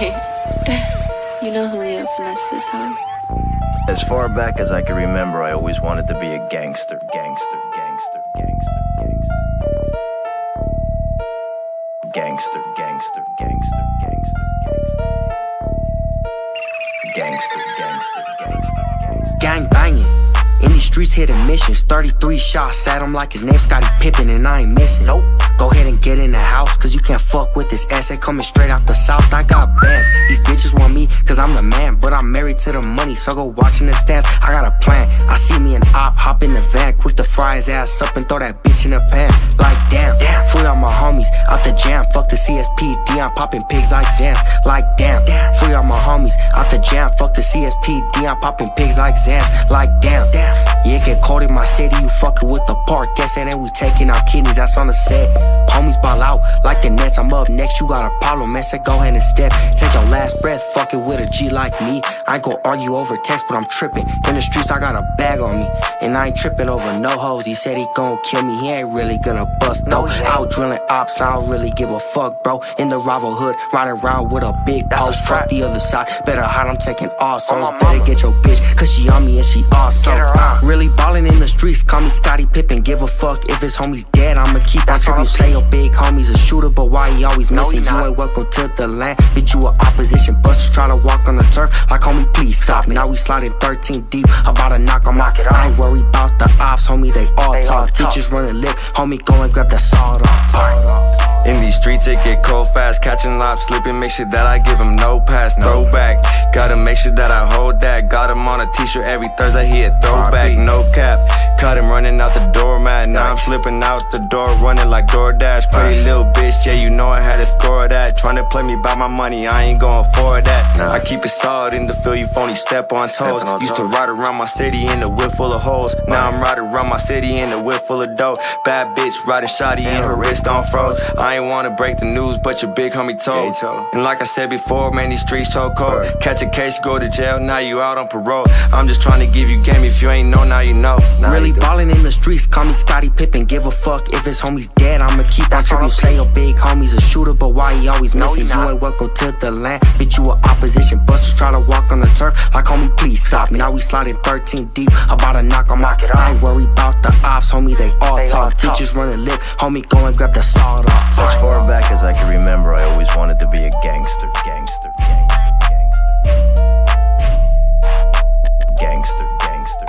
you know Julio finessed this, huh? As far back as I can remember, I always wanted to be a gangster, gangster, gangster, gangster, gangster, gangster, gangster, gangster, gangster, gangster, gangster, gangster, gangster, gangster. Gang banging. In these streets, hitting missions. 33 shots at him like his name Scottie Pippen, and I ain't missing. Nope. Go ahead and get in the house, cause you can't fuck with this ass. Coming straight out the south. I got bands. These bitches want me, cause I'm the man. But I'm married to the money, so go watch in the stands. I got a plan. I see me an op, hop in the van, quick to fry his ass up and throw that bitch in the pan. Like damn, damn. free all my homies out the jam. Fuck the CSPD, I'm popping pigs like Xans. Like damn, free all my homies jam. Fuck the CSPD, I'm popping pigs like Xans. Like damn, yeah, it get cold in my city. You fucking with the park. Guess that we taking our kidneys. That's on the set. Homies ball out like the Nets. I'm up next. You got a problem, man. Say go ahead and step. Take your last breath. Fuck it with a G like me. I ain't gon' argue over text, but I'm tripping. In the streets, I got a bag on me. And I ain't tripping over no hoes. He said he gon' kill me. He ain't really gonna bust though. Out drilling ops. I don't really give a fuck, bro. In the rival hood, riding around with a big pole. Fuck the other side. Better hide, I'm taking all songs. Better get your bitch, cause she on me and she awesome. Uh, really ballin' in the streets. Call me Scottie Pippen. Give a fuck if his homie's dead. I'ma keep on tripping. Say your big homie's a shooter, but why he always missing? You ain't welcome to the land. Bitch, you a opposition. Busters trying to walk on the turf. Like, homie, please stop. Now we sliding 13 deep. About to knock 'em out. I ain't worried about the ops, homie. They all talk. Bitches running lip. Homie, go and grab the sawed off. In these streets, it get cold fast. Catching lops, sleeping, make sure that I give him no pass. Throwback, gotta make sure that I hold that. Got him on a t shirt every Thursday, he a throwback, no cap. Caught him running out the doormat. Now I'm slipping out the door, running like DoorDash. Pretty little bitch, yeah, you know I had to score that. Trying to play me by my money, I ain't going for that. I keep it solid in the field, you phony step on toes. Used to ride around my city in a whip full of holes. Now I'm riding around my city in a whip full of dope. Bad bitch riding shoddy and her wrist on froze. I ain't wanna break the news, but your big homie told. And like I said before, man, these streets so cold. Catch a case, go to jail, now you out on parole. I'm just trying to give you game, if you ain't know, now you know. Really ballin' in the streets, call me Scottie Pippen. Give a fuck if his homie's dead, I'ma keep on tripping. Say your big homie's a shooter, but why he always missing? You ain't welcome to the land, bitch, you a opposition. Busters try to walk on the turf, like homie, please stop. Me. Now we sliding 13 deep, about to knock 'em out. I ain't worried about the ops, homie, they all talk. Bitches running lip, homie, go and grab the sawed off. As far back as I can remember, I always wanted to be a gangster, gangster, gangster, gangster, gangster, gangster,